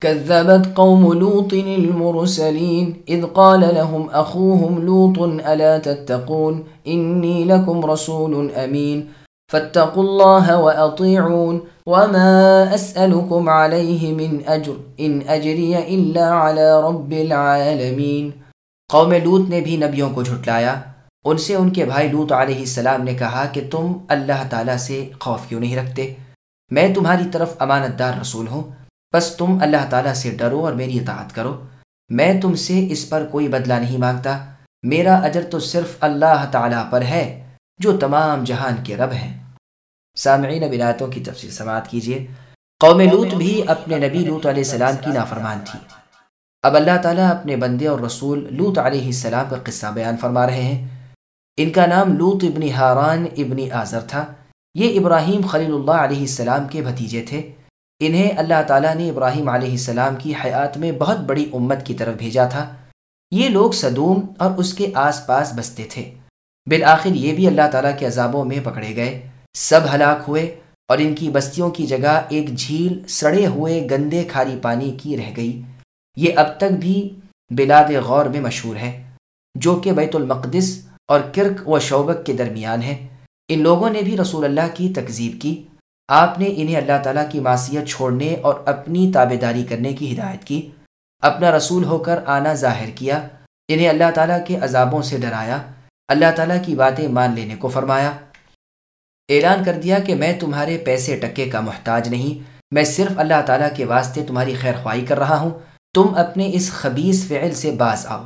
كذبت قوم لوط المرسلين إذ قال لهم أخوهم لوط ألا تتقون إني لكم رسول أمين فاتقوا الله وأطيعون وما أسألكم عليه من أجر إن أجري إلا على رب العالمين قوم لوط نے بھی نبیوں کو جھٹلایا۔ ان سے ان کے بھائی لوط علیہ السلام نے کہا کہ تم اللہ تعالیٰ سے خوف کیوں نہیں رکھتے؟ میں تمہاری طرف امانت دار رسول ہوں۔ بس تم اللہ تعالیٰ سے ڈرو اور میری اطاعت کرو۔ میں تم سے اس پر کوئی بدلہ نہیں مانگتا۔ میرا اجر تو صرف اللہ تعالیٰ پر ہے، جو تمام جہان کے رب ہیں۔ سامعین بناتوں کی تفصیل سماعت کیجیے۔ قوم لوت بھی اپنے نبی لوت علیہ السلام کی نافرمان تھی۔ اب اللہ تعالیٰ اپنے بندے اور رسول لوت علیہ السلام کا قصہ بیان فرما رہے ہیں۔ ان کا نام لوت ابن حاران ابن آذر تھا۔ یہ ابراہیم خلیل اللہ علیہ السلام کے بھتیجے تھے۔ انہیں اللہ تعالیٰ نے ابراہیم علیہ السلام کی حیات میں بہت بڑی امت کی طرف بھیجا تھا۔ یہ لوگ صدوم اور اس کے آس پاس بستے تھے۔ بالآخر یہ بھی اللہ تعالیٰ کے عذابوں میں پکڑے گئے۔ سب ہلاک ہوئے اور ان کی بستیوں کی جگہ ایک جھیل سڑے ہوئے گندے کھاری پانی کی رہ گئی۔ یہ اب تک بھی بلاد غور میں مشہور ہے، جو کہ بیت المقدس اور کرک و شوبک کے درمیان ہے۔ ان لوگوں نے بھی رسول اللہ کی تکذیب کی۔ آپ نے انہیں اللہ تعالیٰ کی معصیت چھوڑنے اور اپنی تابے داری کرنے کی ہدایت کی، اپنا رسول ہو کر آنا ظاہر کیا، انہیں اللہ تعالیٰ کے عذابوں سے ڈرایا، اللہ تعالیٰ کی باتیں مان لینے کو فرمایا۔ اعلان کر دیا کہ میں تمہارے پیسے ٹکے کا محتاج نہیں، میں صرف اللہ تعالیٰ کے واسطے تمہاری خیر خواہی کر رہا ہوں۔ تم اپنے اس خبیص فعل سے باز آؤ۔